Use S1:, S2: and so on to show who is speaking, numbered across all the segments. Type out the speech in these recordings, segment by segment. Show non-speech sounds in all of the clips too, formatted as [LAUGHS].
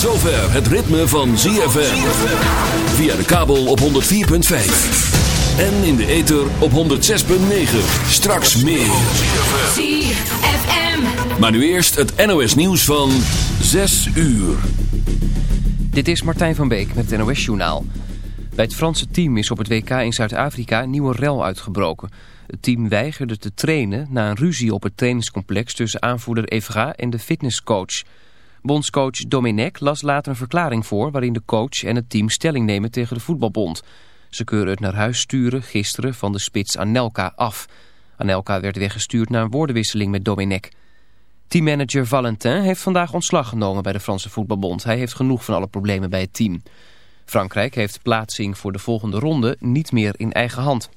S1: zover het ritme van ZFM. Via de kabel op 104.5. En in de ether op 106.9. Straks meer.
S2: ZFM.
S1: Maar nu eerst het NOS nieuws van 6 uur.
S3: Dit is Martijn van Beek met het NOS Journaal. Bij het Franse team is op het WK in Zuid-Afrika een nieuwe rel uitgebroken. Het team weigerde te trainen na een ruzie op het trainingscomplex tussen aanvoerder Evra en de fitnesscoach. Bondscoach Domenech las later een verklaring voor waarin de coach en het team stelling nemen tegen de voetbalbond. Ze keuren het naar huis sturen gisteren van de spits Anelka af. Anelka werd weggestuurd na een woordenwisseling met Domenech. Teammanager Valentin heeft vandaag ontslag genomen bij de Franse voetbalbond. Hij heeft genoeg van alle problemen bij het team. Frankrijk heeft plaatsing voor de volgende ronde niet meer in eigen hand.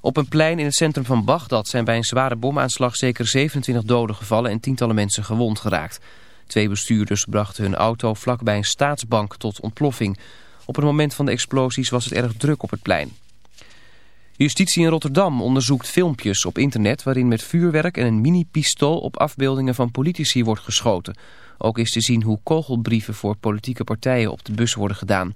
S3: Op een plein in het centrum van Bagdad zijn bij een zware bomaanslag zeker 27 doden gevallen en tientallen mensen gewond geraakt. Twee bestuurders brachten hun auto vlakbij een staatsbank tot ontploffing. Op het moment van de explosies was het erg druk op het plein. Justitie in Rotterdam onderzoekt filmpjes op internet waarin met vuurwerk en een mini-pistool op afbeeldingen van politici wordt geschoten. Ook is te zien hoe kogelbrieven voor politieke partijen op de bus worden gedaan.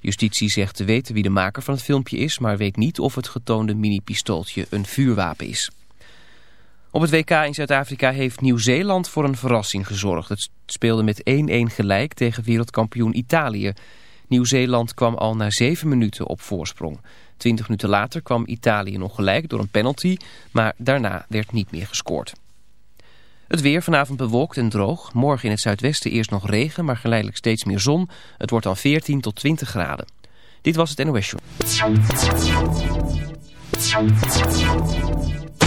S3: Justitie zegt te weten wie de maker van het filmpje is, maar weet niet of het getoonde mini-pistooltje een vuurwapen is. Op het WK in Zuid-Afrika heeft Nieuw-Zeeland voor een verrassing gezorgd. Het speelde met 1-1 gelijk tegen wereldkampioen Italië. Nieuw-Zeeland kwam al na 7 minuten op voorsprong. 20 minuten later kwam Italië nog gelijk door een penalty, maar daarna werd niet meer gescoord. Het weer vanavond bewolkt en droog. Morgen in het zuidwesten eerst nog regen, maar geleidelijk steeds meer zon. Het wordt dan 14 tot 20 graden. Dit was het NOS Show.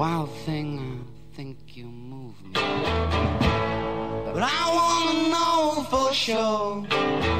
S4: wild thing, I think you move me. But I wanna know for sure.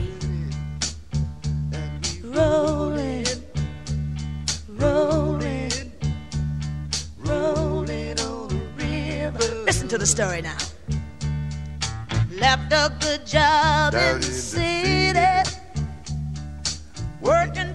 S5: rolling, rolling. Listen to the story now. Left a good job
S6: Down in the city,
S5: working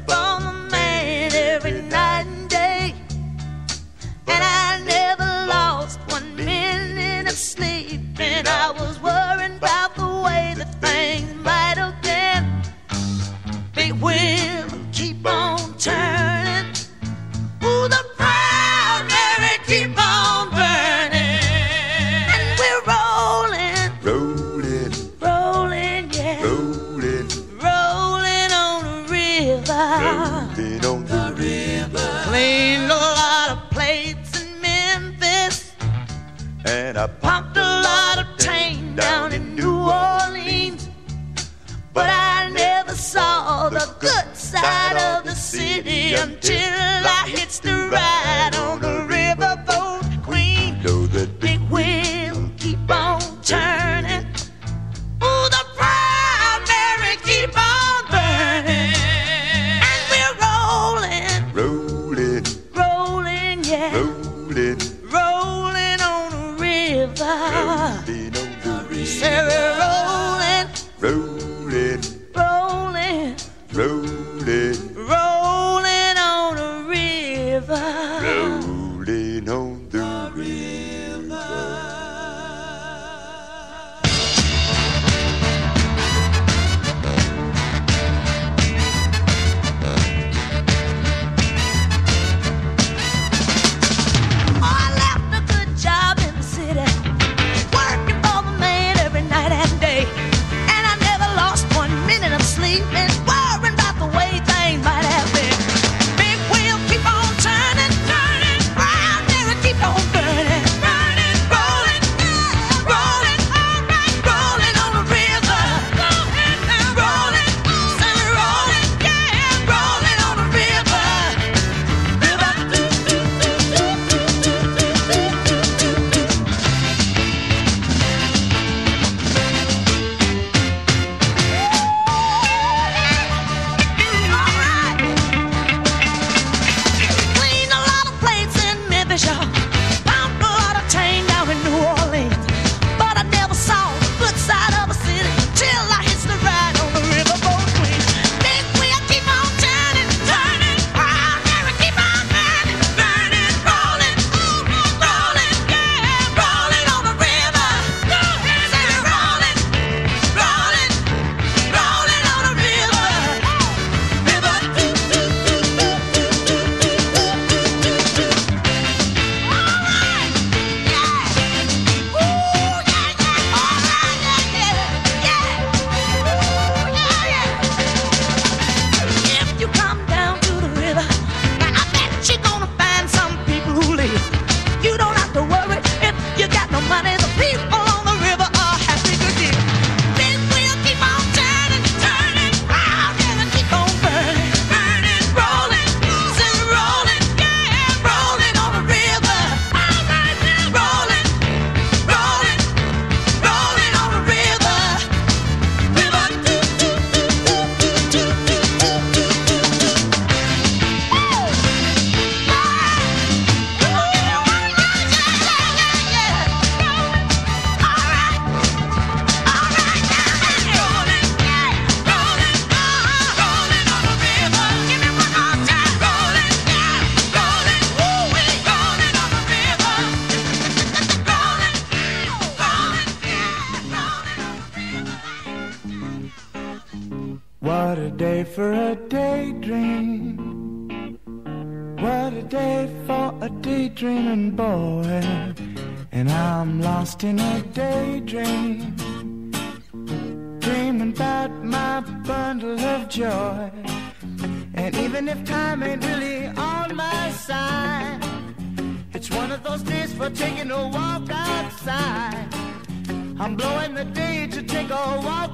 S5: until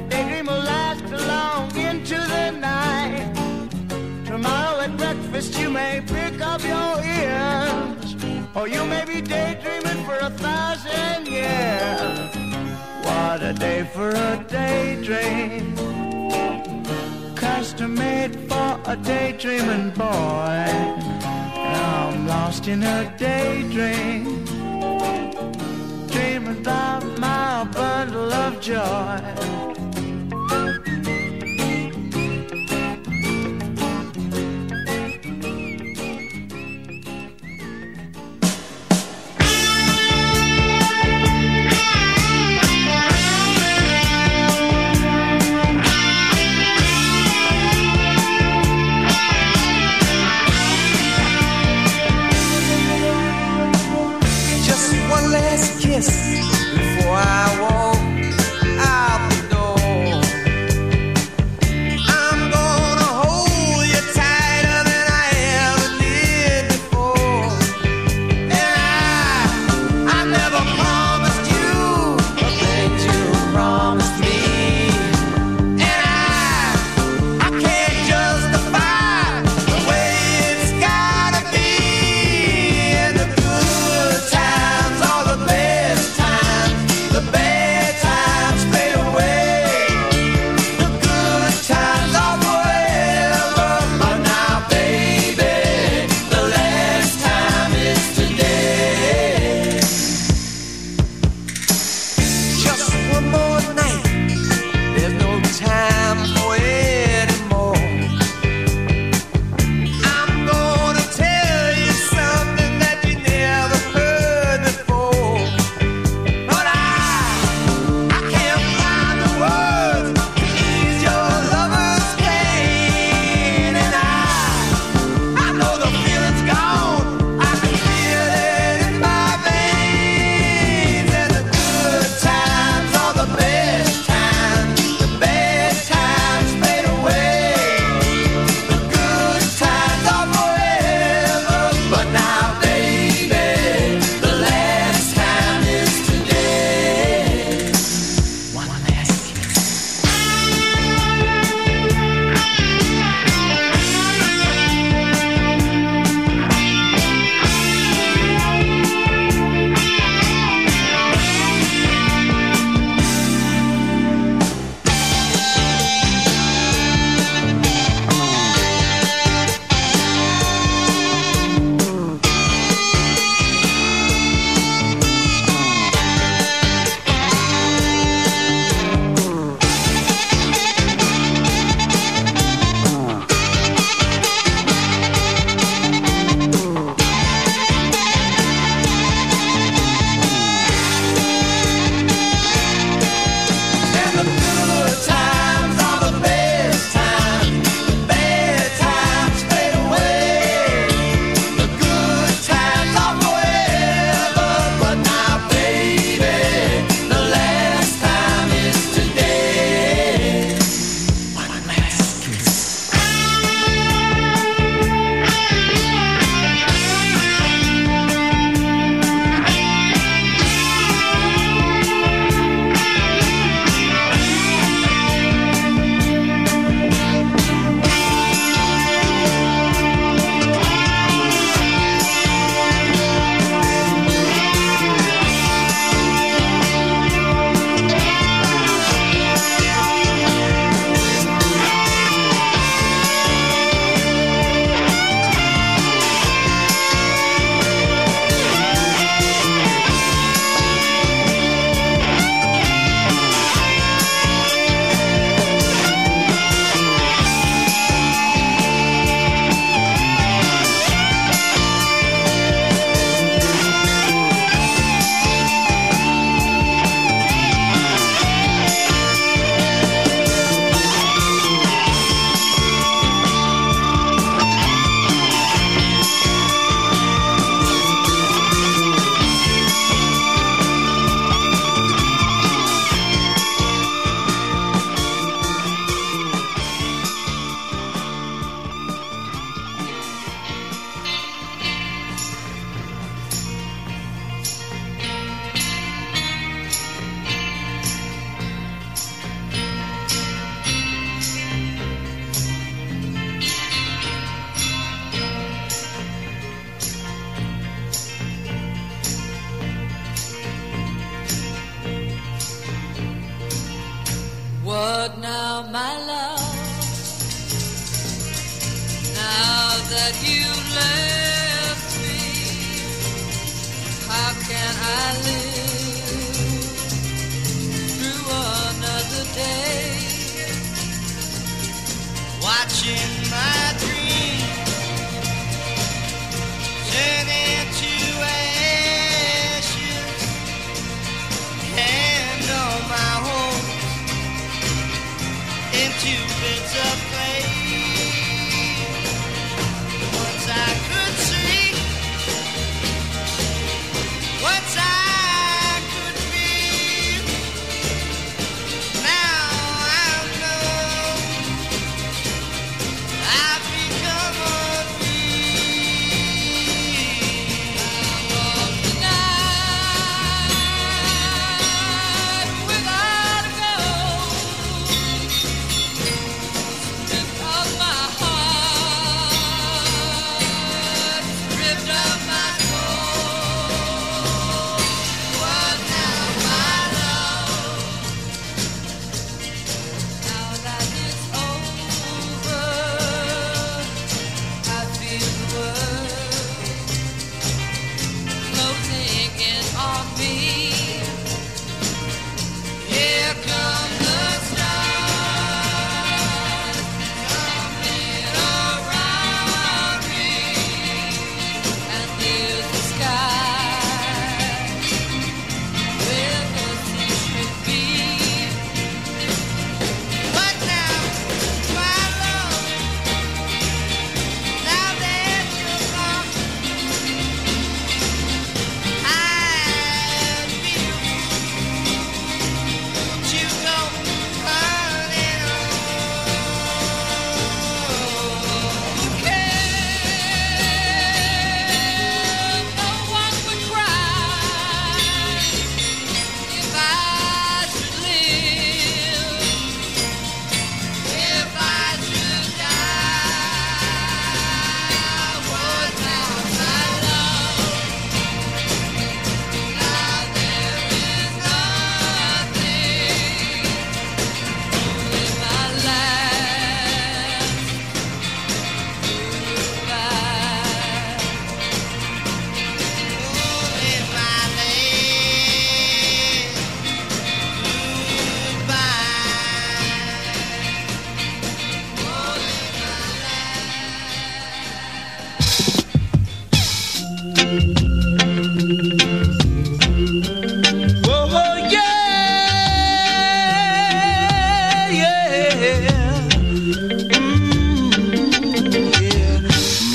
S5: A daydream will last long into the night. Tomorrow at breakfast you may pick up your ears, or you may be daydreaming for a thousand years. What a day for a daydream,
S7: custom made for a daydreaming boy. Now I'm lost in a daydream, dreaming about my bundle of joy.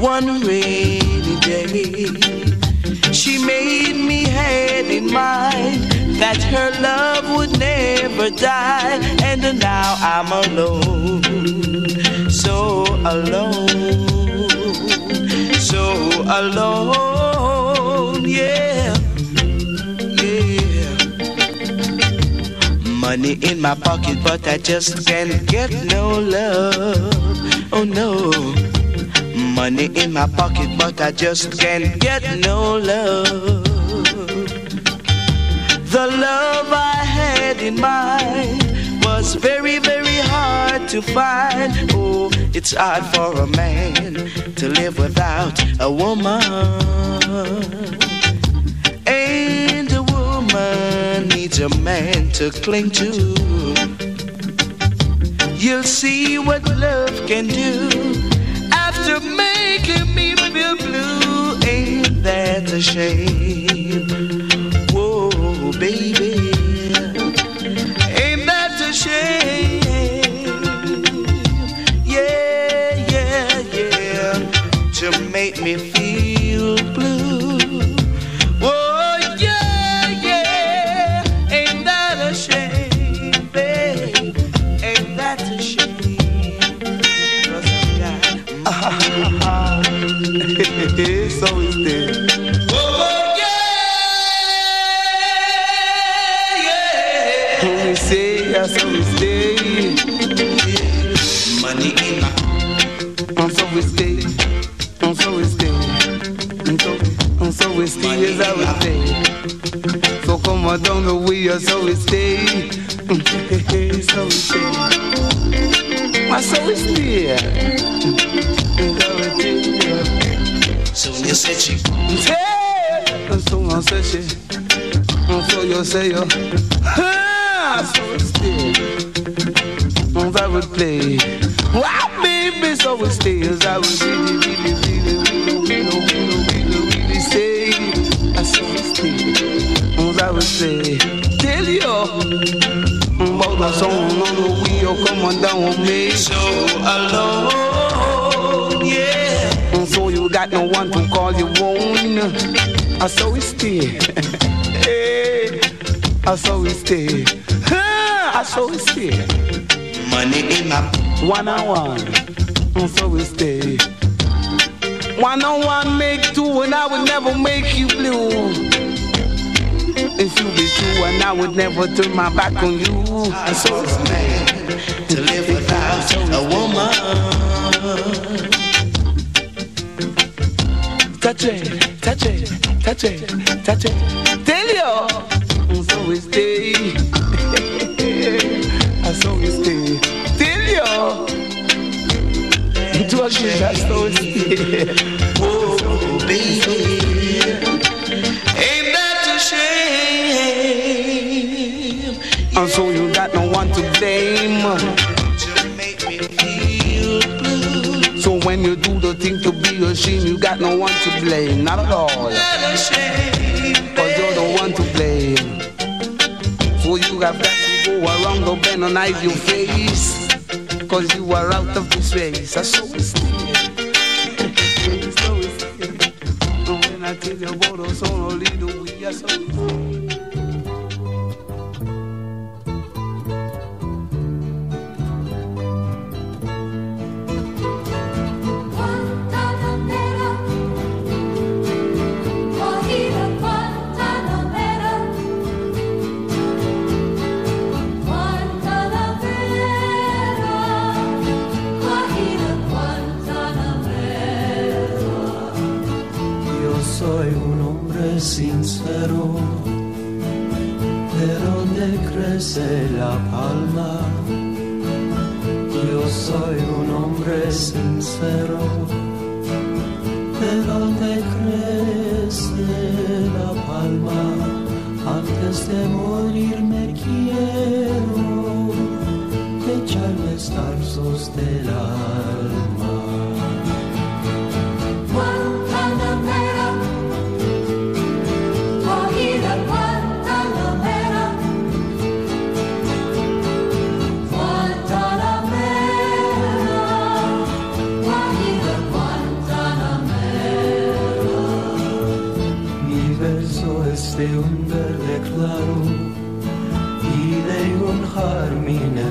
S7: one rainy day. She made me had in mind that her love would never die. And now I'm alone, so alone, so alone, yeah, yeah. Money in my pocket, but I just can't get no love. Oh no. Money in my pocket, but I just can't get no love. The love I had in mind was very, very hard to find. Oh, it's hard for a man to live without a woman. And a woman needs a man to cling to. You'll see what love can do after making me feel blue. Ain't that a shame? Whoa, baby. Ain't that a shame? Yeah, yeah, yeah. To make me
S8: stay. Ah, I saw we stay.
S7: Money in my
S8: One on one. So we stay. One on one make two, and I would never make you blue. If you be true, and I would never turn my back on you. I saw we stay.
S7: to live without a woman.
S8: touch it, touch it, touch it, touch it. To a good, I saw.
S7: Oh, baby. Ain't that a shame?
S8: And so you got no one to blame.
S7: To make me feel blue.
S8: So when you do the thing to be ashamed, you got no one to blame. Not at all.
S7: That a shame.
S8: Cause you're the one to blame. So you have got to go around the bend and hide your face. Cause you are out of this race. I saw we stay. So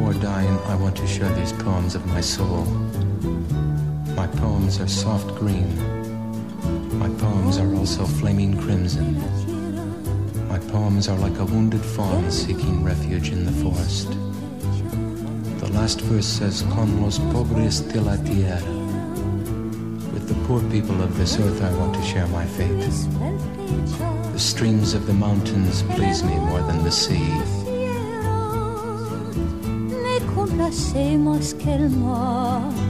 S9: before dying, I want to share these poems of my soul. My poems are soft green. My poems are also flaming crimson. My poems are like a wounded fawn seeking refuge in the forest. The last verse says, Con los pobres de la tierra. With the poor people of this earth, I want to share my fate. The streams of the mountains please me more than the sea.
S10: Más que el.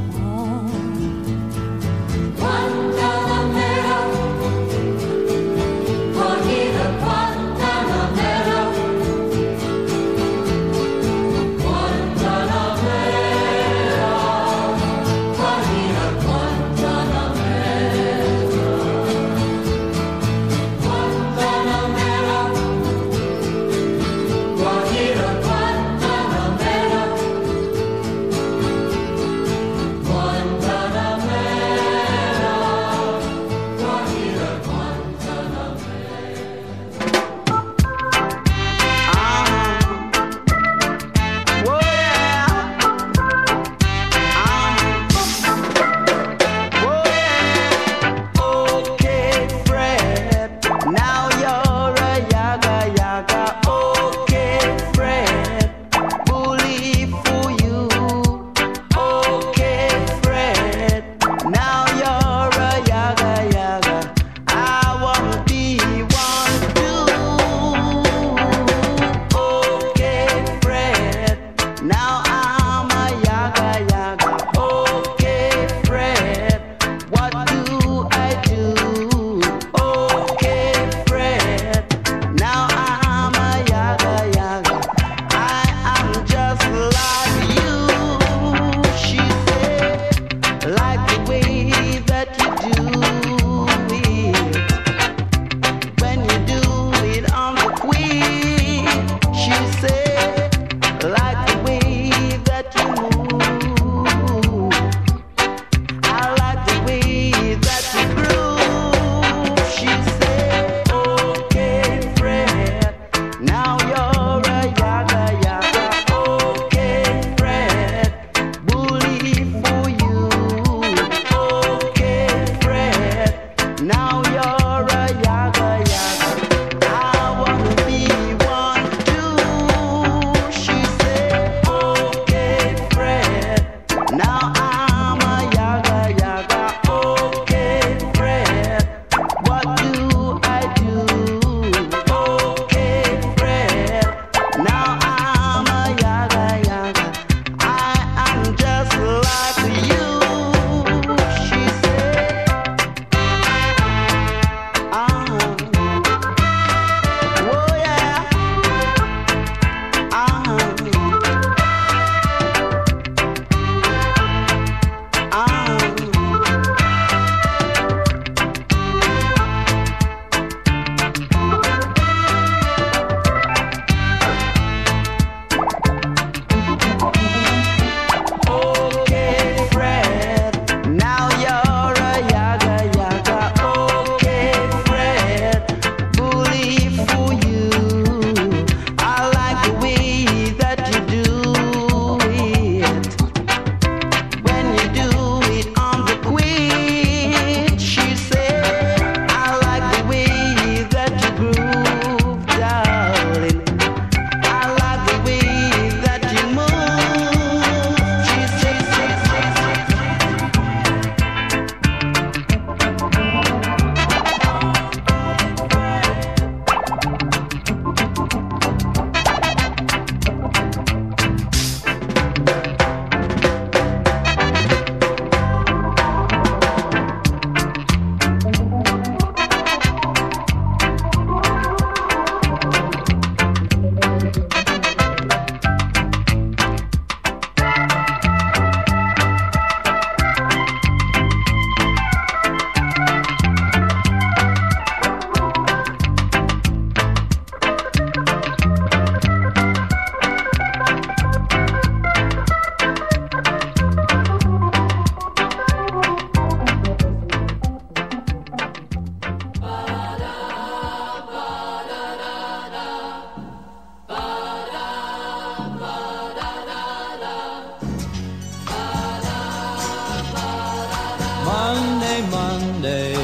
S10: Monday.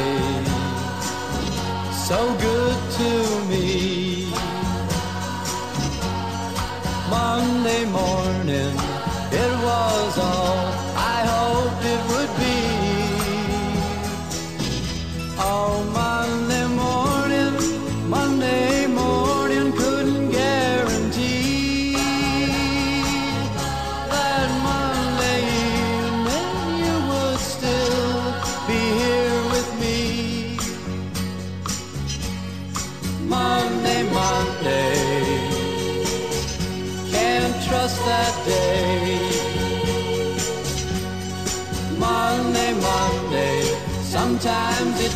S11: So good.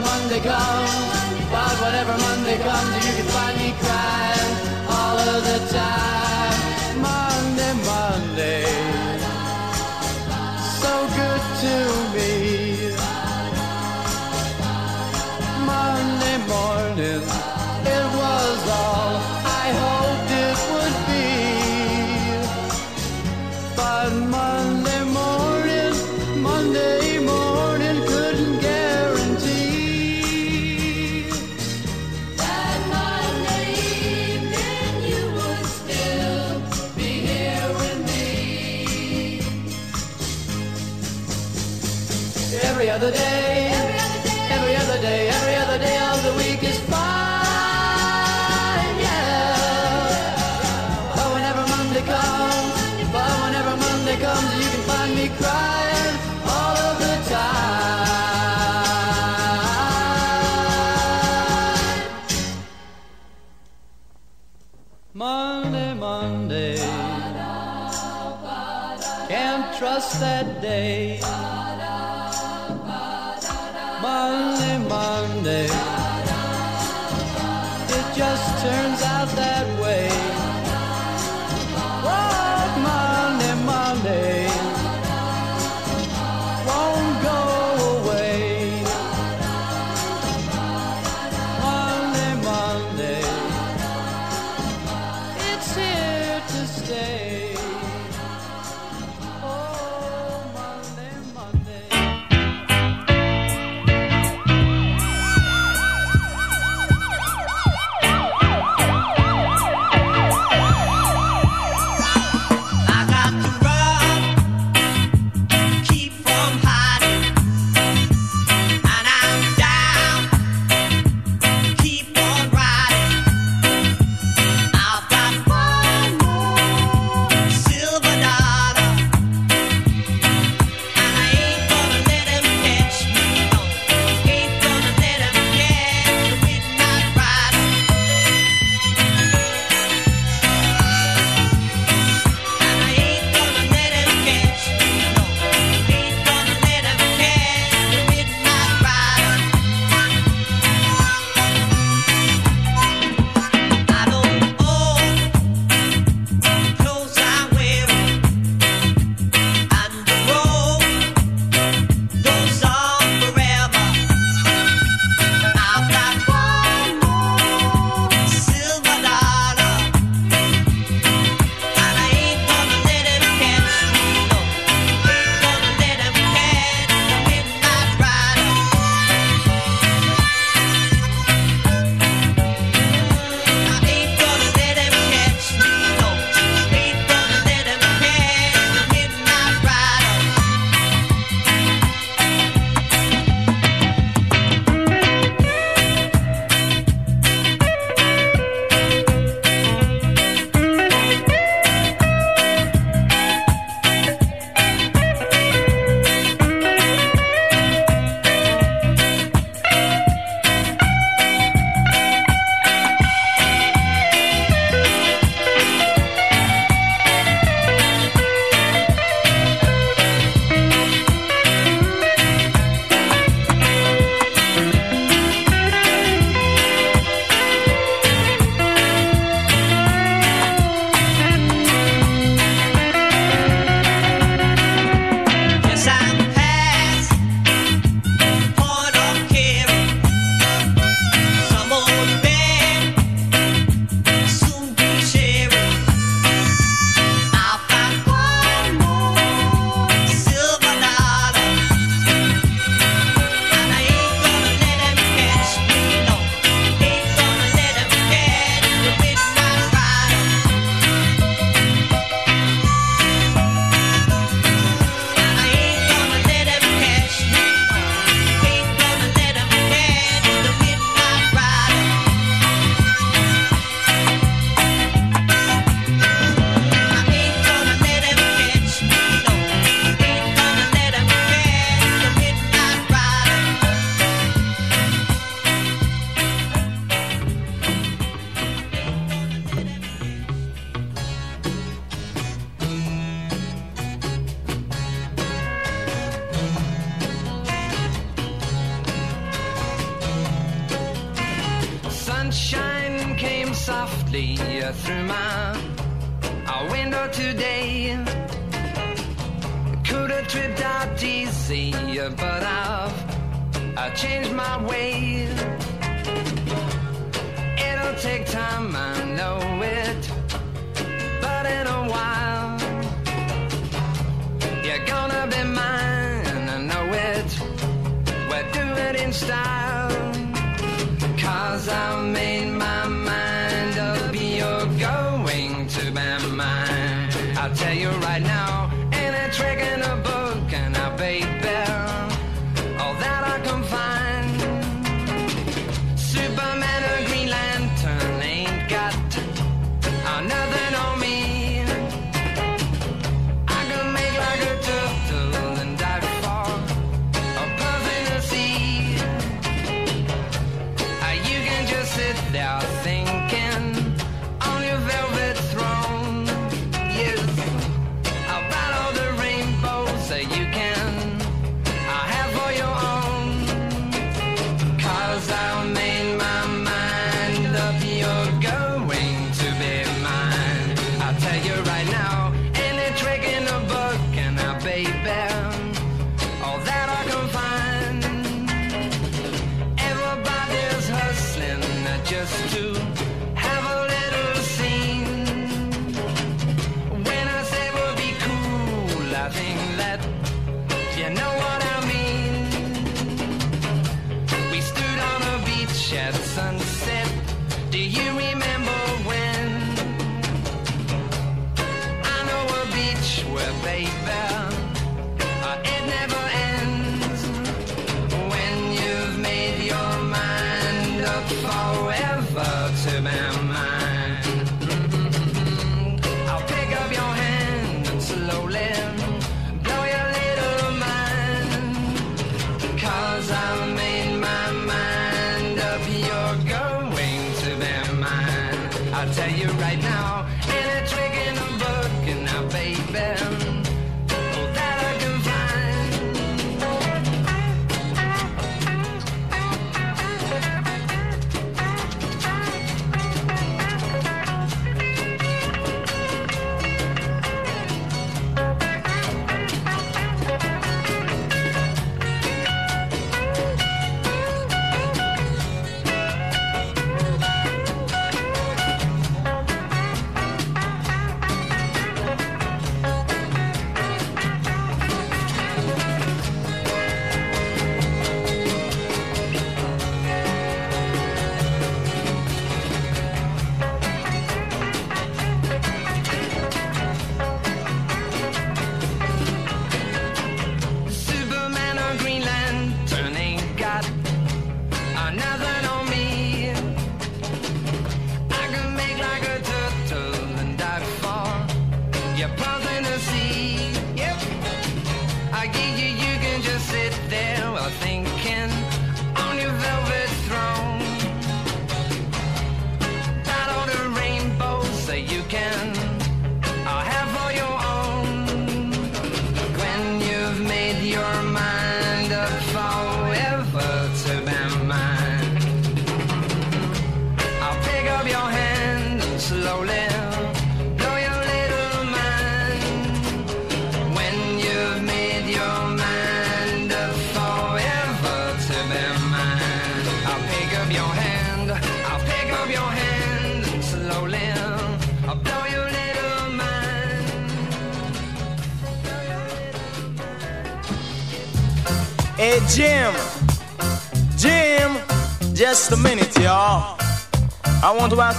S11: whatever Monday comes, but whatever Monday comes, you can find me crying all of the time. the day.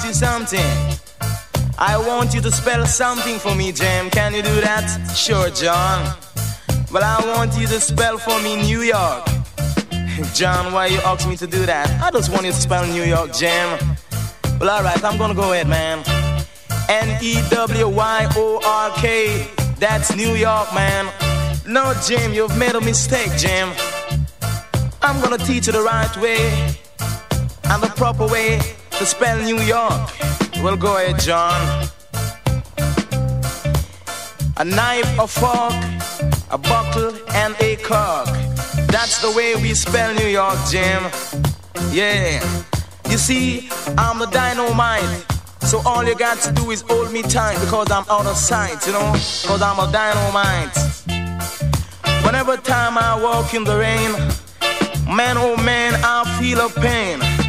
S12: you
S13: something. I want you to spell something for me, Jam. Can you do that? Sure, John. But I want you to spell for me New York. [LAUGHS] John, why you ask me to do that? I just want you to spell New York, Jam. Well, alright, I'm gonna go ahead, man. N E W Y O R K. That's New York, man. No, Jim, you've made a mistake, Jim. I'm gonna teach you the right way and the proper way to spell New York. Well, go ahead, John. A knife, a fork, a bottle, and a cock. That's the way we spell New York, Jim. Yeah. You see, I'm the dynamite. So all you got to do is hold me tight because I'm out of sight, you know? Because I'm a dynamite. Whenever time I walk in the rain, man oh man, I feel a pain.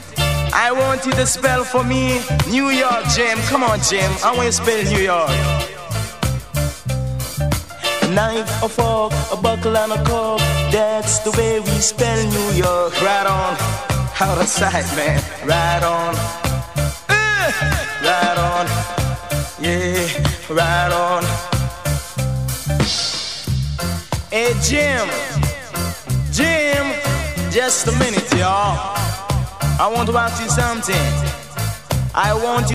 S13: I want you to spell for me New York, Jim. Come on, Jim. I want you to spell New York. A knife, a fork, a buckle, and a cork. That's the way we spell New York. Right on. Out of sight, man. Right on. Uh, right on. Yeah, right on. Hey, Jim. Jim, just a minute, y'all. I want to ask you something. I want you.